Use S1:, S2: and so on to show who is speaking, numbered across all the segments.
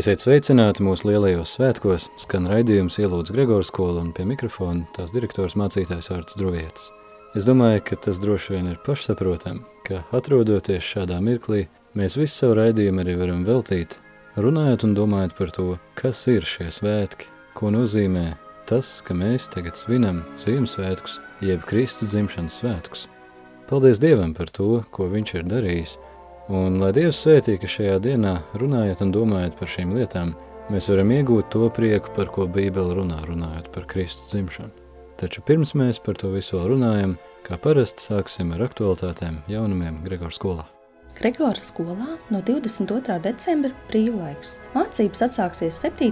S1: Esiet sveicināti mūsu lielajos svētkos, skan raidījums ielūdz Gregors skola un pie mikrofona tās direktors mācītājs Ārts Druvietis. Es domāju, ka tas droši vien ir pašsaprotam, ka atrodoties šādā mirklī, mēs visu savu raidījumu arī varam veltīt, runājot un domājot par to, kas ir šie svētki, ko nozīmē tas, ka mēs tagad svinam Ziemassvētkus, jeb Kristus dzimšanas svētkus. Paldies Dievam par to, ko viņš ir darījis – Un lai Dievs svētī, ka šajā dienā, runājot un domājot par šīm lietām, mēs varam iegūt to prieku, par ko Bībele runā, runājot par Kristus dzimšanu. Taču pirms mēs par to visu runājam, kā parasti sāksim ar aktualitātēm jaunumiem Gregors skolā.
S2: Gregors skolā no 22. decembra brīvlaiks. Mācības atsāksies 7.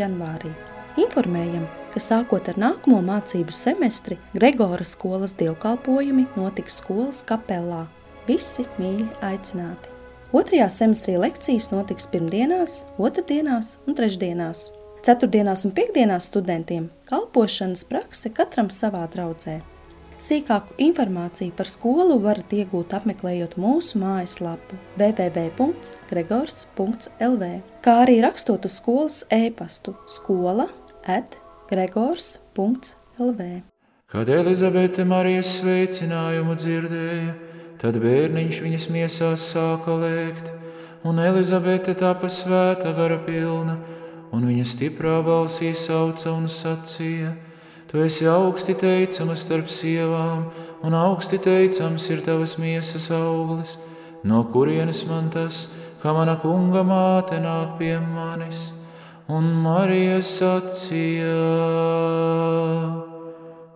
S2: janvārī. Informējam, ka sākot ar nākamo mācību semestri Gregora skolas dievkalpojumi notiks skolas kapelā Visi mīļi aicināti. Otrajā semestrī lekcijas notiks pirmdienās, otrdienās un trešdienās. Ceturtdienās un piekdienās studentiem kalpošanas prakse katram savā draudzē. Sīkāku informāciju par skolu varat iegūt apmeklējot mūsu mājaslapu www.gregors.lv, kā arī rakstot uz skolas e-pastu skola at gregors.lv.
S3: Kad Elizabete Marijas sveicinājumu dzirdēja, Tad bērniņš viņas miesās sāka lēkt, un Elizabete tāpa svēta gara pilna, un viņa stiprā balsī sauca un sacīja: Tu esi augsti teicama starp sievām, un augsti teicams ir tavas miesas auglis. No kurienes man tas, ka mana kunga māte nāk pie manis? Un Marija sacīja: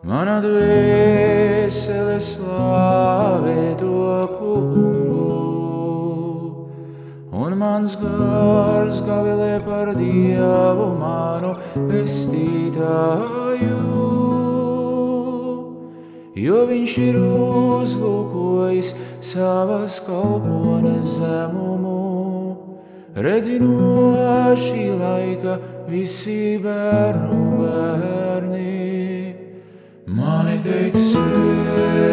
S3: Mana dvēsele slāvē to kungu, un mans gars gavilē par Dievu manu pestītāju. Jo viņš ir uzlūkojis savas kalpones zemumu, redzi no šī laika visi bērnu bērni mani teiks svētību,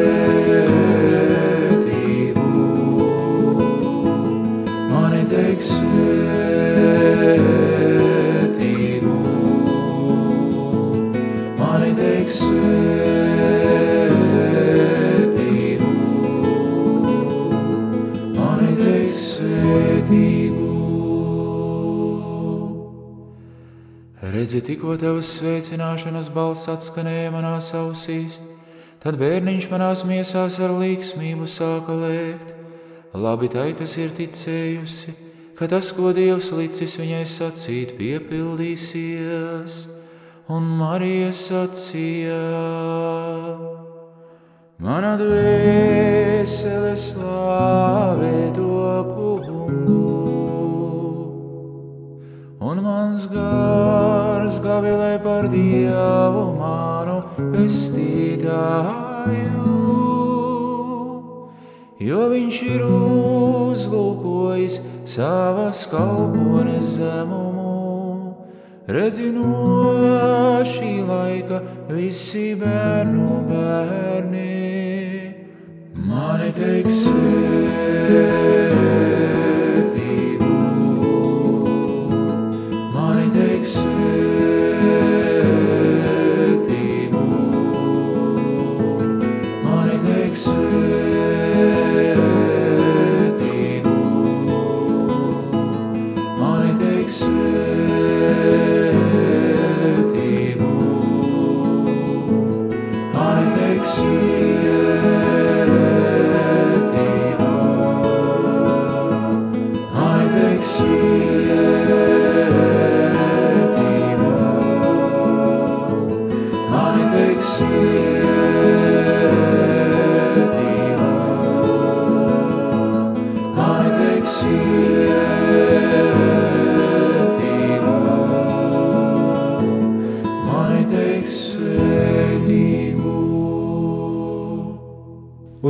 S3: mani teiks svētību, mani teiks svētību, mani teiks svētību. Redzi, tikko tavas sveicināšanas balss atskanēja manās ausīs, tad bērniņš manās miesās ar līksmību sāka lēkt. Labi tai, kas ir ticējusi, ka tas, ko Dievs licis viņai sacīt, piepildīsies, un Marija sacīja: Mana dvēsele slāvē to un mans gars gavilē par Dievu manu pestītāju. Jo viņš ir uzlūkojis savas kalpones zemumu, redzi no šī laika visi bērnu bērni. Mani teiks,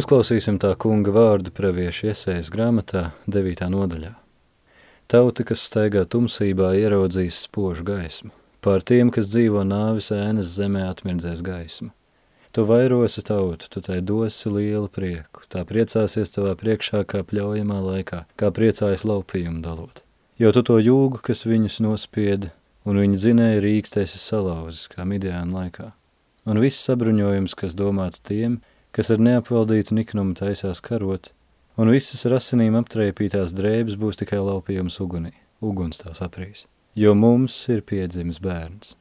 S1: Uzklausīsim tā kunga vārdu praviešu iesējas grāmatā 9. nodaļā. Tauta, kas staigā tumsībā, ieraudzīs spožu gaismu. Pār tiem, kas dzīvo nāvis ēnas zemē, atmirdzēs gaismu. Tu vairosi tautu, tu tai dosi lielu prieku, tā priecāsies tavā priekšā kā pļaujamā laikā, kā priecājas laupījumu dalot. jo tu to jūgu, kas viņus nospieda, un viņi zinēja rīkstēsi salauzes, kā Midiāna laikā. Un viss sabruņojums, kas domāts tiem, kas ar neapvaldītu niknumu taisās karot, un visas ar asinīm aptrēpītās drēbes būs tikai laupījums ugunī, uguns tās aprīs. Jo mums ir piedzimis bērns,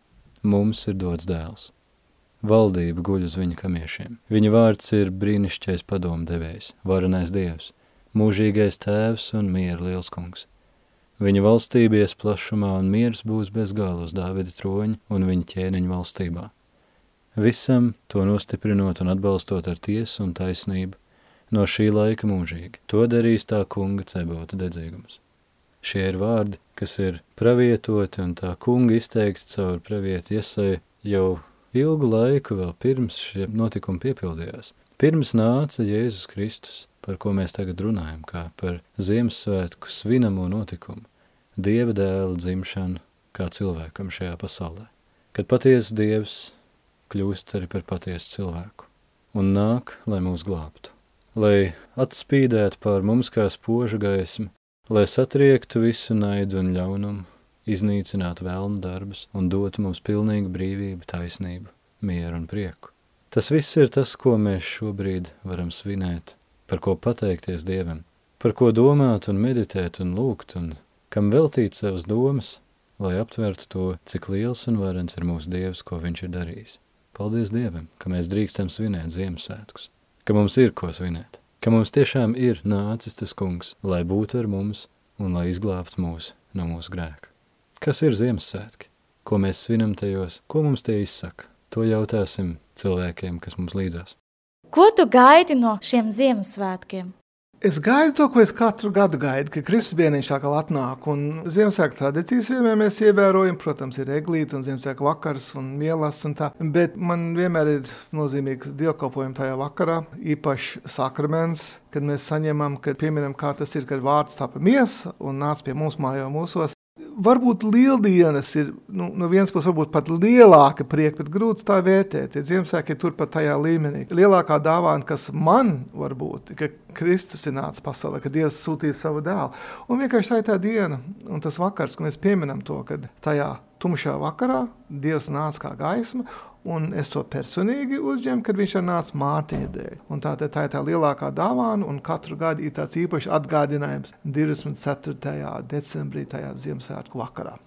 S1: mums ir dots dēls. Valdība guļ uz viņa kamiešiem. Viņa vārds ir brīnišķais padomdevējs, varenais dievs, mūžīgais tēvs un miera liels kungs. Viņa valstība ies plašumā un miers būs bez gala uz Dāvida troņa un viņa ķēniņa valstībā. Visam to nostiprinot un atbalstot ar tiesu un taisnību, no šī laika mūžīgi. To darīs tā kunga cebota dedzīgums. Šie ir vārdi, kas ir pravietoti un tā kunga izteikts caur pravietu iesai jau ilgu laiku vēl pirms šie notikumi piepildījās. Pirms nāca Jēzus Kristus, par ko mēs tagad runājam, kā par Ziemassvētku svinamo notikumu, Dieva dēla dzimšanu kā cilvēkam šajā pasaulē. Kad patiesas Dievs kļūst arī par patiesu cilvēku un nāk, lai mūs glābtu, lai atspīdētu pār mums kā spoža gaisma, lai satriektu visu naidu un ļaunumu, iznīcinātu vēlnu darbus un dotu mums pilnīgu brīvību, taisnību, mieru un prieku. Tas viss ir tas, ko mēs šobrīd varam svinēt, par ko pateikties Dievam, par ko domāt un meditēt un lūgt un kam veltīt savas domas, lai aptvertu to, cik liels un varens ir mūsu Dievs, ko viņš ir darījis. Paldies Dievam, ka mēs drīkstam svinēt Ziemassvētkus, ka mums ir ko svinēt, ka mums tiešām ir nācis tas kungs, lai būtu ar mums un lai izglābtu mūs no mūsu grēka. Kas ir Ziemassvētki? Ko mēs svinam tajos? Ko mums tie izsaka? To jautāsim cilvēkiem, kas mums līdzās.
S4: Ko tu gaidi no šiem Ziemassvētkiem?
S5: Es gaidu to, ko es katru gadu gaidu, ka Kristus bērniņš atkal atnāk. Ziemassvētku tradīcijas vienmēr mēs ievērojam, protams, ir eglīte un Ziemassvētku vakars un mielas un tā. Bet man vienmēr ir nozīmīgs dievkalpojums tajā vakarā, īpaši sakraments, kad mēs saņemam, kad pieminam, kā tas ir, kad vārds tapa miesa un nāc pie mums mājā mūsos varbūt lieldienas ir nu, no vienas puses varbūt pat lielāka prieka, bet grūti tā vērtēt. Tie Ziemassvētki ir turpat tajā līmenī. Lielākā dāvana, kas man var būt, ka Kristus ir nācis pasaulē, ka Dievs sūtīja savu dēlu. Un vienkārši tā ir tā diena un tas vakars, kad mēs pieminam to, kad tajā tumšā vakarā Dievs nāca kā gaisma Un es to personīgi uzņēmu, kad viņš nāca Mārtiņa dēļ. Un tā, tā, tā ir tā lielākā dāvana, un katru gadu ir tāds īpašs atgādinājums 24. decembrī, tajā Ziemassvētku vakarā.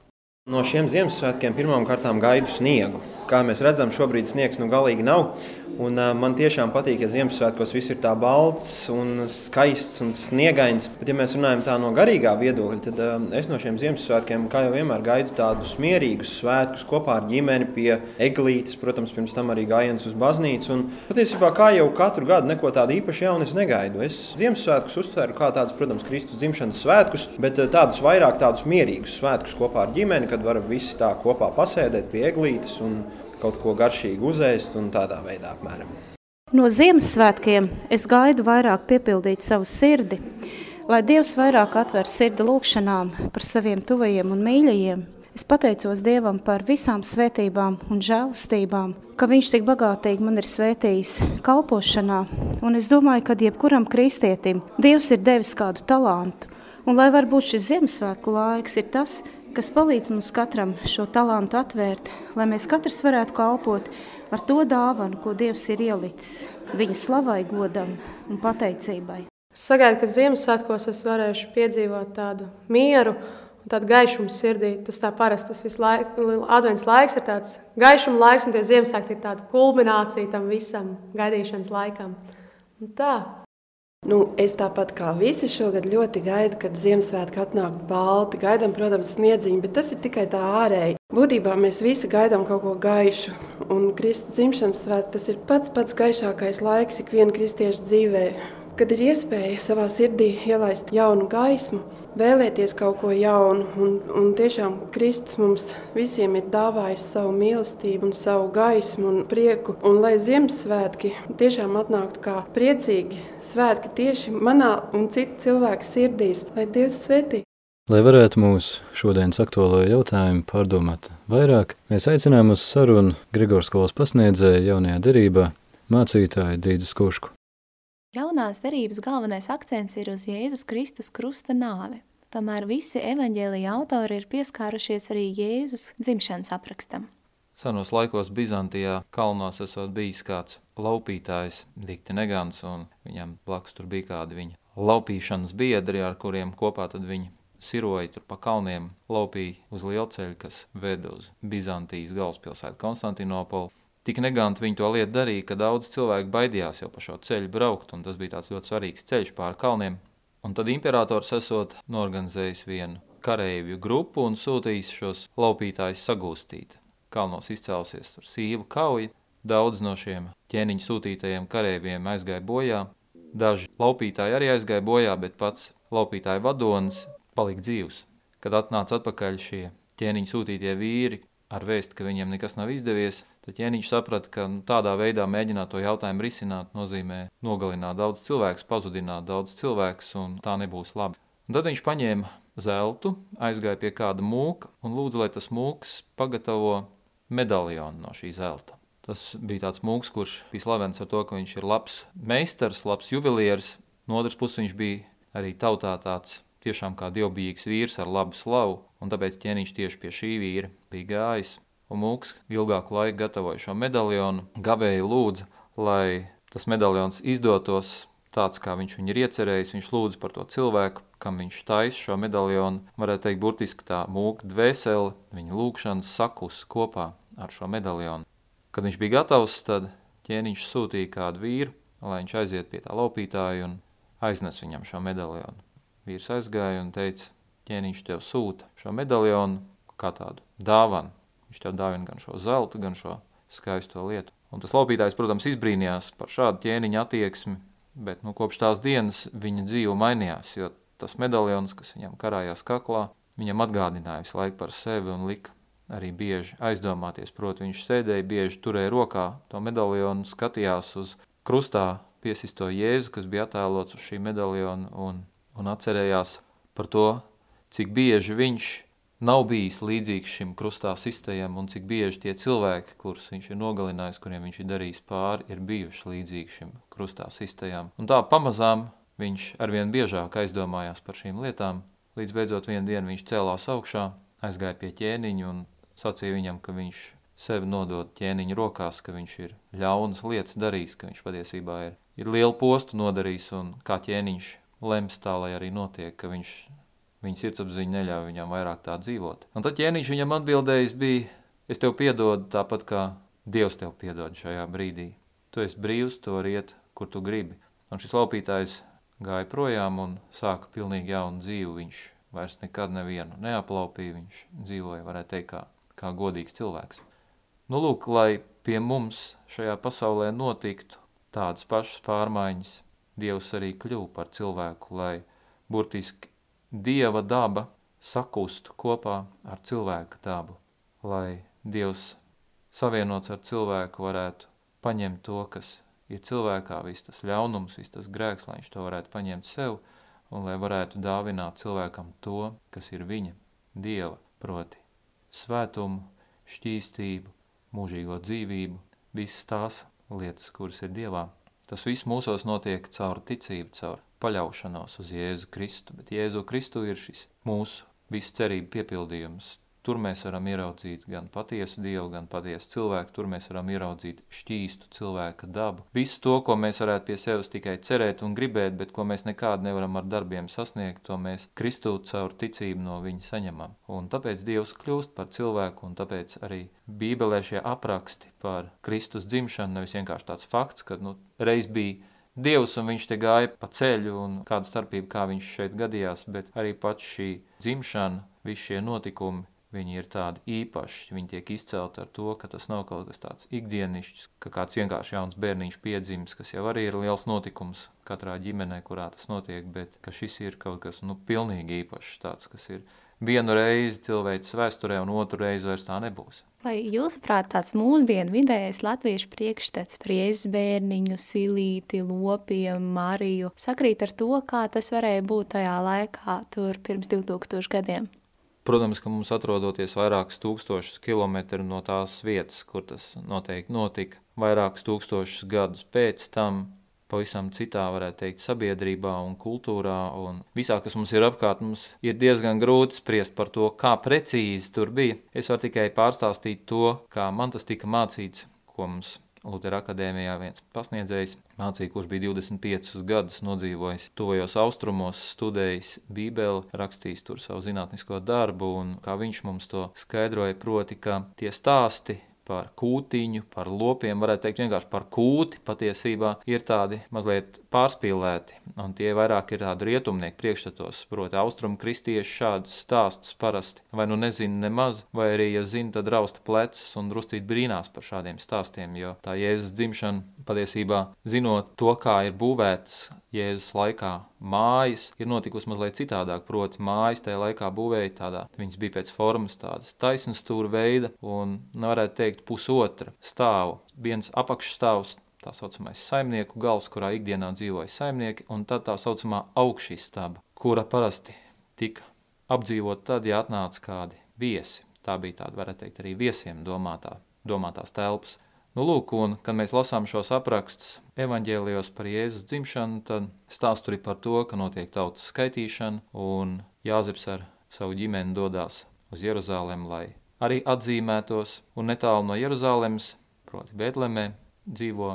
S6: No šiem Ziemassvētkiem pirmām kārtām gaidu sniegu. Kā mēs redzam, šobrīd sniegs nu galīgi nav. Un, uh, man tiešām patīk, ja Ziemassvētkos viss ir tā balts un skaists un sniegains. Bet, ja mēs runājam tā no garīgā viedokļa, tad uh, es no šiem Ziemassvētkiem, kā jau vienmēr, gaidu tādus mierīgus svētkus kopā ar ģimeni pie eglītes, protams, pirms tam arī gājiens uz baznīcu. Un, patiesībā, kā jau katru gadu, neko tādu īpašu jaunu es negaidu. Es Ziemassvētkus uztveru kā tādus, protams, Kristus dzimšanas svētkus, bet uh, tādus vairāk tādus mierīgus svētkus kopā ar ģimeni, kad varam visi tā kopā pasēdēt pie eglītes un kaut ko garšīgu uzēst un tādā veidā apmēram.
S7: No Ziemassvētkiem es gaidu vairāk piepildīt savu sirdi, lai Dievs vairāk atver sirdi lūkšanām par saviem tuvajiem un mīļajiem. Es pateicos Dievam par visām svētībām un žēlastībām, ka Viņš tik bagātīgi man ir svētījis kalpošanā. Un es domāju, ka jebkuram kristietim Dievs ir devis kādu talantu. Un lai varbūt šis Ziemassvētku laiks ir tas, kas palīdz mums katram šo talantu atvērt, lai mēs katrs varētu kalpot ar to dāvanu, ko Dievs ir ielicis viņa slavai, godam un pateicībai.
S8: Sagaidu, ka Ziemassvētkos es varēšu piedzīvot tādu mieru un tādu gaišumu sirdī. Tas tā parasti tas visu laiku, advents laiks ir tāds gaišuma laiks, un tie Ziemassvētki ir tāda kulminācija tam visam gaidīšanas laikam. Un tā.
S9: Nu, es tāpat kā visi šogad ļoti gaidu, kad Ziemassvētki atnāk balti. Gaidām, protams, sniedziņu, bet tas ir tikai tā ārēji. Būtībā mēs visi gaidām kaut ko gaišu. Un Kristus dzimšanas svētki ir pats pats gaišākais laiks ikviena kristieša dzīvē. Kad ir iespēja savā sirdī ielaist jaunu gaismu, vēlēties kaut ko jaunu, un, un tiešām Kristus mums visiem ir dāvājis savu mīlestību, un savu gaismu un prieku. Un lai Ziemassvētki tiešām atnāktu kā priecīgi svētki tieši manā un citu cilvēku sirdīs, lai Dievs svētī.
S1: Lai varētu mūsu šodienas aktuālo jautājumu pārdomāt vairāk, mēs aicinām uz sarunu Grigors skolas pasniedzēju jaunajā derībā mācītāju Dīdzes Kušku.
S10: Jaunās derības galvenais akcents ir uz Jēzus Kristus krusta nāvi. Tomēr visi evaņģēlija autori ir pieskārušies arī Jēzus dzimšanas aprakstam.
S11: Senos laikos Bizantijā kalnos esot bijis kāds laupītājs, dikti negants, un viņam blakus tur bija kādi viņa laupīšanas biedri, ar kuriem kopā tad viņi siroja tur pa kalniem, laupīja uz lielceļu, kas ved uz Bizantijas galvaspilsētu Konstantinopolu. Tik neganti viņi to lietu darīja, ka daudz cilvēku baidījās jau pa šo ceļu braukt, un tas bija tāds ļoti svarīgs ceļš pāri kalniem. Un tad imperators esot norganizējis vienu kareivju grupu un sūtījis šos laupītājus sagūstīt. Kalnos izcēlusies tur sīva kauja, daudz no šiem ķēniņu sūtītajiem kareiviem aizgāja bojā, daži laupītāji arī aizgāja bojā, bet pats laupītāja vadonis palika dzīvs. Kad atnāca atpakaļ šie ķēniņu sūtītie vīri ar vēstu, ka viņiem nekas nav izdevies, Tad ķēniņš saprata, ka nu, tādā veidā mēģināt to jautājumu risināt nozīmē nogalināt daudz cilvēku, pazudināt daudz cilvēku, un tā nebūs labi. Un tad viņš paņēma zeltu, aizgāja pie kāda mūka un lūdza, lai tas mūks pagatavo medaļonu no šī zelta. Tas bija tāds mūks, kurš bija slavens ar to, ka viņš ir labs meistars, labs juvelieris. No otras puses, viņš bija arī tautā tāds tiešām kā dievbijīgs vīrs ar labu slavu, un tāpēc ķēniņš tieši pie šī vīra bija gājis un Mūks ilgāku laiku gatavoja šo medaļonu. Gavēja lūdza, lai tas medaļons izdotos tāds, kā viņš viņu ir iecerējis. Viņš lūdza par to cilvēku, kam viņš taisa šo medaļonu. Varētu teikt, burtiski tā mūka dvēseli, viņa lūkšanas sakus kopā ar šo medaļonu. Kad viņš bija gatavs, tad ķēniņš sūtīja kādu vīru, lai viņš aiziet pie tā laupītāja un aiznes viņam šo medaļonu. Vīrs aizgāja un teica, ķēniņš tev sūta šo medaļonu kā tādu dāvanu Viņš tev dāvina gan šo zeltu, gan šo skaisto lietu. Un tas laupītājs, protams, izbrīnījās par šādu ķēniņa attieksmi, bet nu, kopš tās dienas viņa dzīve mainījās, jo tas medaļons, kas viņam karājās kaklā, viņam atgādināja visu laiku par sevi un lika arī bieži aizdomāties. Proti, viņš sēdēja, bieži turēja rokā to medaļonu, skatījās uz krustā piesisto Jēzu, kas bija attēlots uz šī medaļona, un, un atcerējās par to, cik bieži viņš nav bijis līdzīgs šim krustā sistējam un cik bieži tie cilvēki, kurus viņš ir nogalinājis, kuriem viņš ir darījis pāri, ir bijuši līdzīgi šim krustā sistējām. Un tā pamazām viņš arvien biežāk aizdomājās par šīm lietām, līdz beidzot vienu dienu viņš cēlās augšā, aizgāja pie ķēniņa un sacīja viņam, ka viņš sevi nodod ķēniņa rokās, ka viņš ir ļaunas lietas darījis, ka viņš patiesībā ir, ir lielu postu nodarījis un kā ķēniņš lems tā, lai arī notiek, ka viņš Viņa sirdsapziņa neļauj viņam vairāk tā dzīvot. Un tad ķēniņš viņam atbildējis bija, es tev piedodu tāpat kā Dievs tev piedod šajā brīdī. Tu esi brīvs, tu vari iet, kur tu gribi. Un šis laupītājs gāja projām un sāka pilnīgi jaunu dzīvi. Viņš vairs nekad nevienu neaplaupīja, viņš dzīvoja, varētu teikt, kā, kā godīgs cilvēks. Nu, lūk, lai pie mums šajā pasaulē notiktu tādas pašas pārmaiņas, Dievs arī kļuva par cilvēku, lai burtiski Dieva daba sakustu kopā ar cilvēka dabu, lai Dievs savienots ar cilvēku varētu paņemt to, kas ir cilvēkā, viss tas ļaunums, viss tas grēks, lai viņš to varētu paņemt sev un lai varētu dāvināt cilvēkam to, kas ir viņa, Dieva, proti svētumu, šķīstību, mūžīgo dzīvību, visas tās lietas, kuras ir Dievā. Tas viss mūsos notiek caur ticību, caur paļaušanos uz Jēzu Kristu, bet Jēzu Kristu ir šis mūsu visu cerību piepildījums. Tur mēs varam ieraudzīt gan patiesu Dievu, gan patiesu cilvēku, tur mēs varam ieraudzīt šķīstu cilvēka dabu. Visu to, ko mēs varētu pie sevis tikai cerēt un gribēt, bet ko mēs nekādu nevaram ar darbiem sasniegt, to mēs Kristu caur ticību no viņa saņemam. Un tāpēc Dievs kļūst par cilvēku, un tāpēc arī Bībelē šie apraksti par Kristus dzimšanu nevis vienkārši tāds fakts, ka nu, reiz bija Dievs un viņš te gāja pa ceļu un kāda starpība, kā viņš šeit gadījās, bet arī pats šī dzimšana, visi šie notikumi, viņi ir tādi īpaši, viņi tiek izcelti ar to, ka tas nav kaut kas tāds ikdienišķs, ka kāds vienkārši jauns bērniņš piedzims, kas jau arī ir liels notikums katrā ģimenē, kurā tas notiek, bet ka šis ir kaut kas, nu, pilnīgi īpašs tāds, kas ir vienu reizi cilvēks vēsturē un otru reizi vairs tā nebūs.
S10: Vai jūsuprāt tāds mūsdienu vidējais latviešu priekšstats par Jēzus bērniņu, silīti, lopiem, Mariju sakrīt ar to, kā tas varēja būt tajā laikā tur pirms 2000 gadiem?
S11: Protams, ka mums atrodoties vairākus tūkstošus kilometru no tās vietas, kur tas noteikti notika, vairākus tūkstošus gadus pēc tam, pavisam citā, varētu teikt, sabiedrībā un kultūrā un visā, kas mums ir apkārt, mums ir diezgan grūti spriest par to, kā precīzi tur bija. Es varu tikai pārstāstīt to, kā man tas tika mācīts, ko mums Lutera akadēmijā viens pasniedzējs mācīja, kurš bija 25 gadus nodzīvojis tuvajos austrumos, studējis bībeli, rakstījis tur savu zinātnisko darbu, un kā viņš mums to skaidroja, proti, ka tie stāsti par kūtiņu, par lopiem, varētu teikt vienkārši par kūti, patiesībā ir tādi mazliet pārspīlēti, un tie vairāk ir tādi rietumnieku priekšstatos, proti austrumu kristieši šādus stāstus parasti, vai nu nezina nemaz, vai arī, ja zina, tad rausta plecus un druscīt brīnās par šādiem stāstiem, jo tā Jēzus dzimšana patiesībā zinot to, kā ir būvēts Jēzus laikā mājas ir notikusi mazliet citādāk. Proti, mājas tajā laikā būvēja tādā, viņas bija pēc formas tādas taisnas stūra veida un, varētu teikt, pusotra stāvu. Viens apakšstāvs, tā saucamais saimnieku gals, kurā ikdienā dzīvoja saimnieki, un tad tā saucamā augšistaba, kura parasti tika apdzīvot tad, ja atnāca kādi viesi. Tā bija tāda, varētu teikt, arī viesiem domātā, domātās telpas. Nu, lūk, un, kad mēs lasām šos aprakstus evaņģēlijos par Jēzus dzimšanu, tad stāsts tur ir par to, ka notiek tautas skaitīšana, un Jāzeps ar savu ģimeni dodas uz Jeruzalem, lai arī atzīmētos, un netālu no Jeruzalemes, proti Betlemē, dzīvo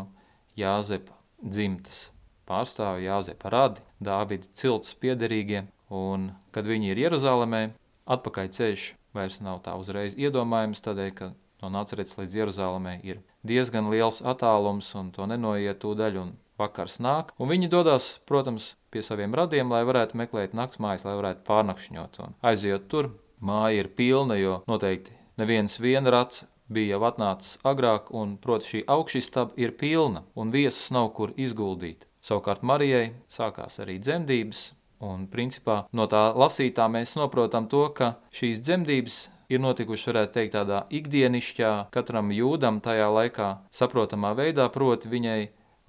S11: Jāzepa dzimtas pārstāvi Jāzepa radi, Dāvida cilts piederīgie, un kad viņi ir Jeruzalemē, atpakaļ ceļš vairs nav tā uzreiz iedomājams, tādēļ, ka no Nacerets līdz Jeruzalemē ir diezgan liels attālums un to nenoiet tūdaļ un vakars nāk. Un viņi dodas, protams, pie saviem radiem, lai varētu meklēt naktsmājas, lai varētu pārnakšņot. Un aizjot tur, māja ir pilna, jo noteikti neviens viena rats bija jau atnācis agrāk, un, proti, šī augšistaba ir pilna, un viesus nav kur izguldīt. Savukārt Marijai sākās arī dzemdības, un principā no tā lasītā mēs saprotam to, ka šīs dzemdības ir notikuši, varētu teikt, tādā ikdienišķā, katram jūdam tajā laikā saprotamā veidā, proti viņai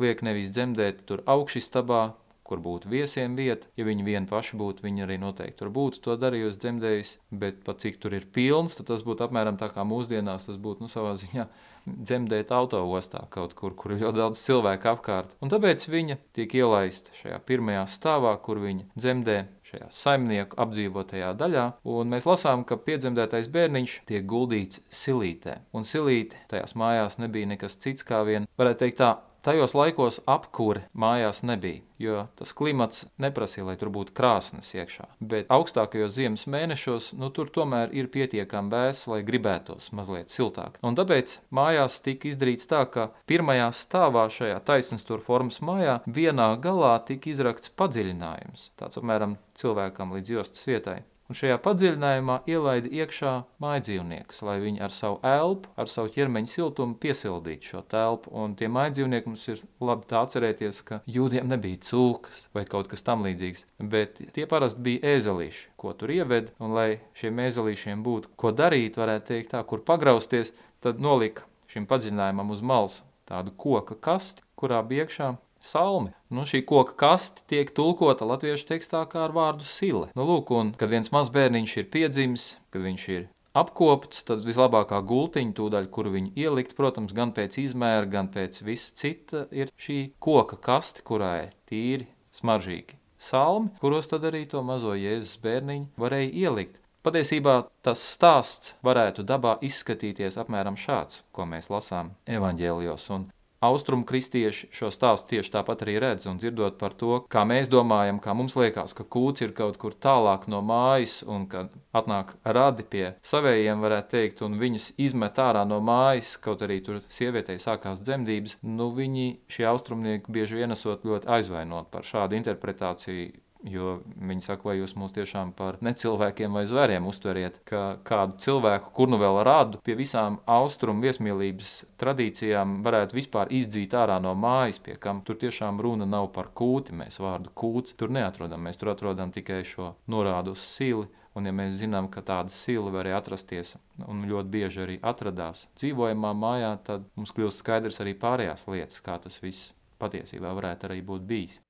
S11: liek nevis dzemdēt tur augšistabā, kur būtu viesiem vieta. Ja viņi vieni paši būtu, viņi arī noteikti tur būtu to darījusi, dzemdējusi, bet pat cik tur ir pilns, tad tas būtu apmēram tā kā mūsdienās, tas būtu, nu, savā ziņā dzemdēt autoostā kaut kur, kur ir ļoti daudz cilvēku apkārt. Un tāpēc viņa tiek ielaista šajā pirmajā stāvā, kur viņa dzemdē šajā saimnieku apdzīvotajā daļā, un mēs lasām, ka piedzemdētais bērniņš tiek guldīts silītē. Un silīte tajās mājās nebija nekas cits kā vien, varētu teikt tā, Tajos laikos apkūre mājās nebija, jo tas klimats neprasīja, lai tur būtu krāsnes iekšā. Bet augstākajos ziemas mēnešos nu, tur tomēr ir pietiekami vēss, lai gribētos mazliet siltāk. Un tāpēc mājās tika izdarīts tā, ka pirmajā stāvā šajā taisnstūra formas mājā vienā galā tika izrakts padziļinājums, tāds apmēram cilvēkam līdz jostas vietai un šajā padziļinājumā ielaida iekšā mājdzīvniekus, lai viņi ar savu elpu, ar savu ķermeņa siltumu piesildītu šo telpu. Un tie mājdzīvnieki mums ir labi tā atcerēties, ka jūdiem nebija cūkas vai kaut kas tam līdzīgs, bet tie parasti bija ēzelīši, ko tur ieved, un lai šiem ēzelīšiem būtu ko darīt, varētu teikt tā, kur pagrausties, tad nolika šim padziļinājumam uz malas tādu koka kasti, kurā bija iekšā salmi. Nu, šī koka kaste tiek tulkota latviešu tekstā kā ar vārdu sile. Nu, lūk, un kad viens mazs bērniņš ir piedzimis, kad viņš ir apkopts, tad vislabākā gultiņa, tūdaļ, kur viņu ielikt, protams, gan pēc izmēra, gan pēc visa cita, ir šī koka kaste, kurā ir tīri smaržīgi salmi, kuros tad arī to mazo Jēzus bērniņu varēja ielikt. Patiesībā tas stāsts varētu dabā izskatīties apmēram šāds, ko mēs lasām evaņģēlijos. Un Austrumu kristieši šo stāstu tieši tāpat arī redz un dzirdot par to, kā mēs domājam, kā mums liekas, ka kūts ir kaut kur tālāk no mājas un kad atnāk radi pie savējiem, varētu teikt, un viņus izmet ārā no mājas, kaut arī tur sievietei sākās dzemdības, nu viņi šie austrumnieki bieži vien esot ļoti aizvainot par šādu interpretāciju Jo viņi saka, vai jūs mūs tiešām par necilvēkiem vai zvēriem uztveriet, ka kādu cilvēku, kur nu vēl rādu, pie visām austrumu viesmīlības tradīcijām varētu vispār izdzīt ārā no mājas, pie kam tur tiešām runa nav par kūti. Mēs vārdu kūts tur neatrodam, mēs tur atrodam tikai šo norādu uz sili. Un, ja mēs zinām, ka tāda sila varēja atrasties un ļoti bieži arī atradās dzīvojamā mājā, tad mums kļūst skaidrs arī pārējās lietas, kā tas viss patiesībā varētu arī būt bijis.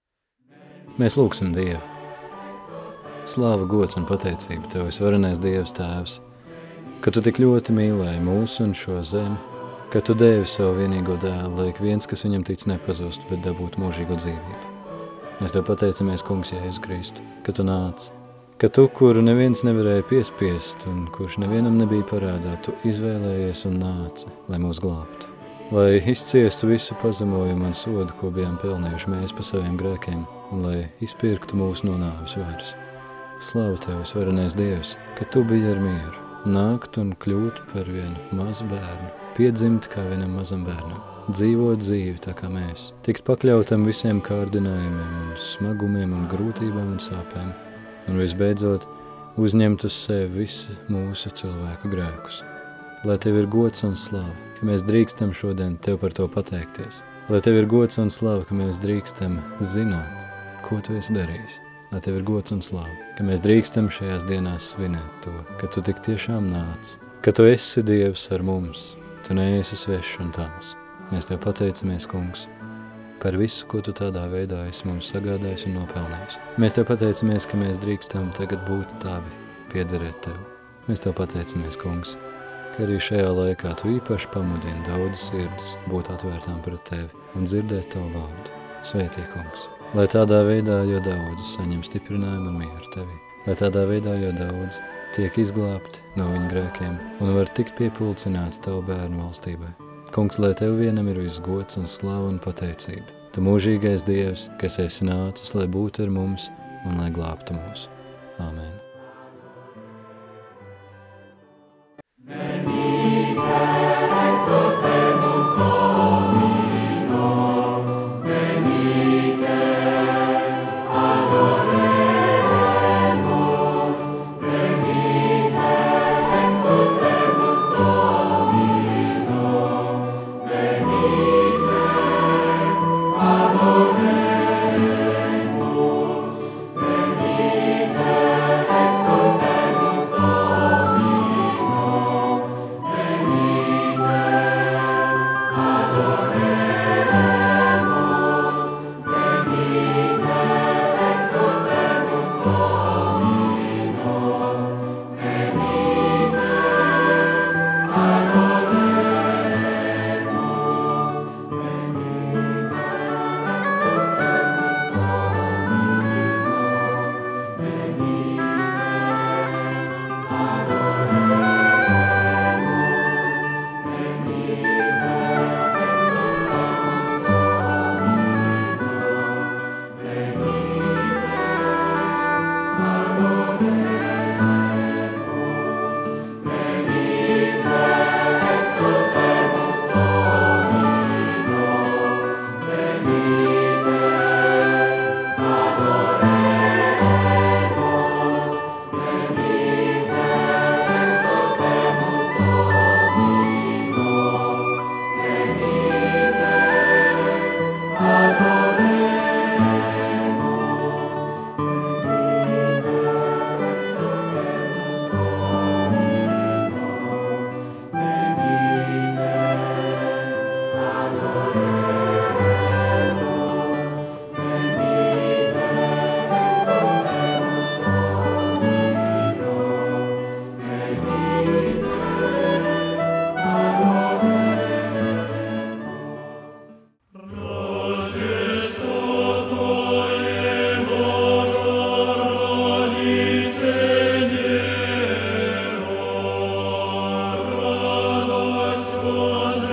S1: Mēs lūgsim Dievu. Slāva, gods un pateicība Tev, visvarenais Dievs Tēvs, ka Tu tik ļoti mīlēji mūsu un šo zemi, ka tu devi savu vienīgo dēlu, lai viens, kas viņam tic, nepazust, bet dabūtu mūžīgo dzīvību. Mēs tev pateicamies, kungs, Jēzus Kristu, ka tu nāc, ka tu, kuru neviens nevarēja piespiest un kurš nevienam nebija parādā, tu izvēlējies un nāci, lai mūs glābtu. Lai izciestu visu pazemojumu un sodu, ko bijām pelnījuši mēs pa saviem grēkiem, un lai izpirktu mūsu no nāves vairs. Slavu Tev, svarenais Dievs, ka Tu biji ar mieru, nākt un kļūt par vienu mazu bērnu, piedzimt kā vienam mazam bērnam, dzīvot dzīvi tā kā mēs, tikt pakļautam visiem kārdinājumiem un smagumiem un grūtībām un sāpēm, un visbeidzot uzņemt uz sevi visu mūsu cilvēku grēkus. Lai Tev ir gods un slava, ka mēs drīkstam šodien Tev par to pateikties. Lai Tev ir gods un slava, ka mēs drīkstam zināt, ko Tu esi darījis lai Tev ir gods un slāva, ka mēs drīkstam šajās dienās svinēt to, ka Tu tik tiešām nāc, ka Tu esi Dievs ar mums, Tu neesi svešs un tāls. Mēs Tev pateicamies, kungs, par visu, ko Tu tādā veidā esi mums sagādājis un nopelnījis. Mēs Tev pateicamies, ka mēs drīkstam tagad būt Tavi, piederēt Tev. Mēs Tev pateicamies, kungs, ka arī šajā laikā Tu īpaši pamudini daudz sirdis būt atvērtām pret Tevi un dzirdēt Tavu vārdu. Svētī, kungs! Lai tādā veidā jo daudz saņem stiprinājumu un mieru Tevī, lai tādā veidā jo daudz tiek izglābti no viņa grēkiem un var tikt piepulcināti Tavu bērnu valstībai. Kungs, lai Tev vienam ir viss gods un slava un pateicība. Tu mūžīgais Dievs, kas esi nācis, lai būtu ar mums un lai glābtu mūs. Āmen.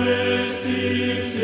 S12: vestib